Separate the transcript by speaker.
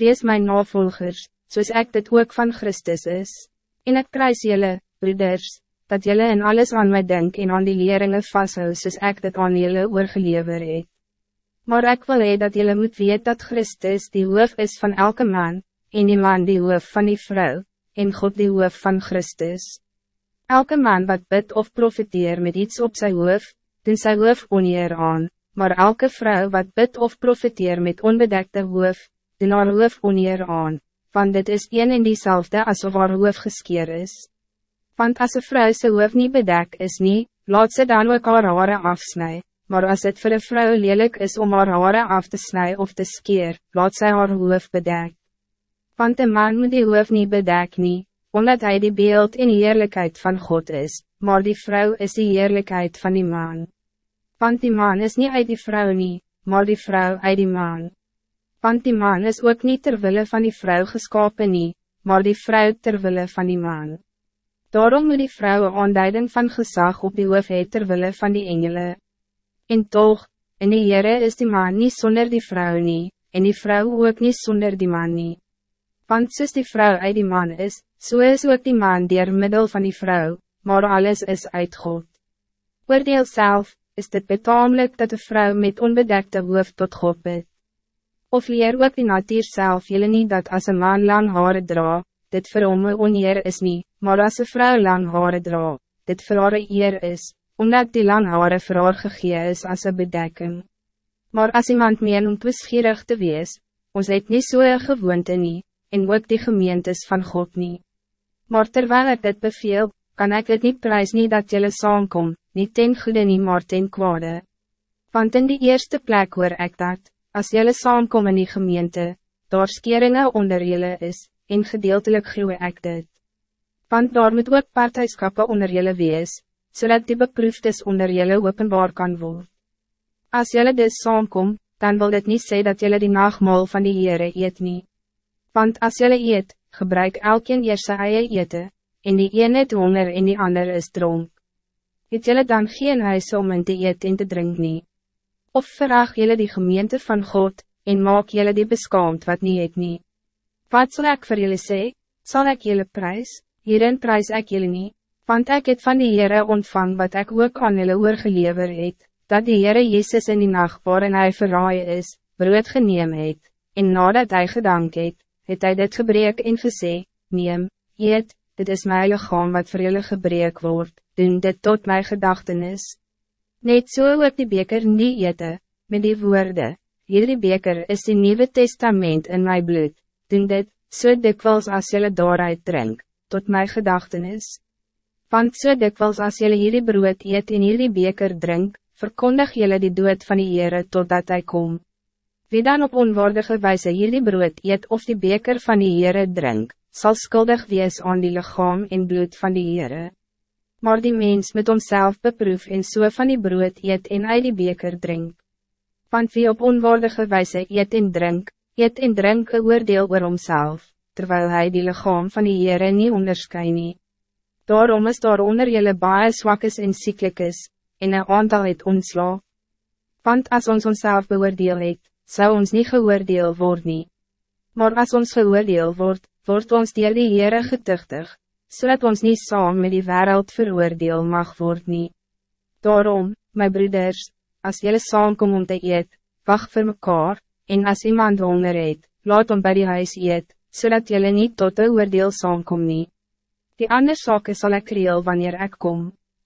Speaker 1: wees mijn navolgers, soos ek dit ook van Christus is. En ek kruis jylle, broeders, dat jylle in alles aan mij denk en aan die leringen vasthou soos ek dit aan jylle oorgelever het. Maar ik wil hee dat jylle moet weet dat Christus die hoof is van elke man, en die man die hoof van die vrouw, en God die hoof van Christus. Elke man wat bid of profiteer met iets op zijn hoof, doen sy hoof oneer aan, maar elke vrouw wat bid of profiteer met onbedekte hoof, doen haar hoof oneer aan, want dit is een en diezelfde alsof haar hoof geskeer is. Want als een vrouw sy hoof niet bedek is niet, laat ze dan ook haar haare afsnij, maar als het voor een vrouw lelijk is om haar haare af te snijden of te skeer, laat zij haar hoof bedek. Want de man moet die hoof niet bedek nie, omdat hij die beeld in eerlijkheid van God is, maar die vrouw is die eerlijkheid van die man. Want die man is niet uit die vrouw nie, maar die vrouw uit die man. Want die man is ook niet terwille van die vrouw geskapen nie, maar die vrouw terwille van die man. Daarom moet die vrouw een aanduiding van gezag op die hoof het terwille van die engelen. En toch, in die Heere is die man niet zonder die vrouw nie, en die vrouw ook niet zonder die man nie. Want soos die vrouw uit die man is, so is ook die man dier middel van die vrouw, maar alles is uit God. Oordeel zelf, is dit betamelijk dat de vrouw met onbedekte hoofd tot God bid. Of leer ook die natuur zelf jullie niet dat als een man lang haren dra, dit vir hom een oneer is niet, maar als een vrouw lang haren dra, dit vir haar eer is, omdat die lang haren vir haar gegee is als een bedekking. Maar als iemand meen om twisgierig te wees, ons het niet so gewoonte nie, en ook die gemeentes van God niet. Maar terwijl ik dit beveel, kan ik het niet prijs niet dat jullie saamkom, niet ten goede nie maar ten kwade. Want in die eerste plek hoor ek dat, as jullie saamkom in die gemeente, daar skeringe onder jullie is, en gedeeltelik gloe ek dit. Want daar moet ook partijskappe onder jullie wees, zodat die beproefdes onder jullie openbaar kan worden. Als jullie dus saamkom, dan wil dit niet zeggen dat jullie die nachtmaal van die Heere eet nie. Want als jullie eet, gebruik elkeen eers sy eie ete, en die een het honger en die ander is dronk. Het jullie dan geen huis om in te eet en te drink nie? Of verraag jullie die gemeente van God, en maak jullie die beskaamd wat niet het nie? Wat zal ik voor jullie zeggen? Zal ik jullie prijs? Hierin prijs ik jullie niet, want ik het van die Heere ontvang wat ik ook aan jullie oorgelever het, dat die Heere Jezus in die nacht waarin hij verraai is, brood geneem het, en nadat hij gedank het, het hy dit gebreek en gesê, neem, eet, dit is my lichaam wat vir julle gebreek word, doen dit tot my gedachtenis. Net so ook die beker nie eete, met die woorde, hierdie beker is die Nieuwe Testament in my bloed, doen dit, so dikwijls as julle daaruit drink, tot my gedachtenis. Want so dikwijls as julle hierdie brood eet en hierdie beker drink, verkondig julle die dood van die Heere totdat hij komt. Wie dan op onwaardige wijze hierdie brood eet of die beker van die Heere drink, zal schuldig wees aan die lichaam en bloed van die Heere. Maar die mens met homself beproef en so van die brood eet en uit die beker drink. Want wie op onwaardige wijze eet en drink, eet en drink een oordeel oor homself, terwijl hij die lichaam van die Heere nie onderskyn nie. Daarom is daar onder jylle baie zwak is en is, en een aantal het ontsla. Want als ons onszelf beoordeel het, zou ons niet geoordeel worden. Nie. Maar als ons geoordeel wordt, wordt ons dier die Heere getuchtig, zodat ons niet saam met die wereld veroordeel mag worden. Nie. Daarom, mijn broeders, als jullie saamkom om te eet, wacht voor mekaar, en als iemand honger eet, laat om bij die huis eet, zodat jullie niet tot de oordeel saamkom nie. Die andere zaken zal ik reel wanneer ik kom.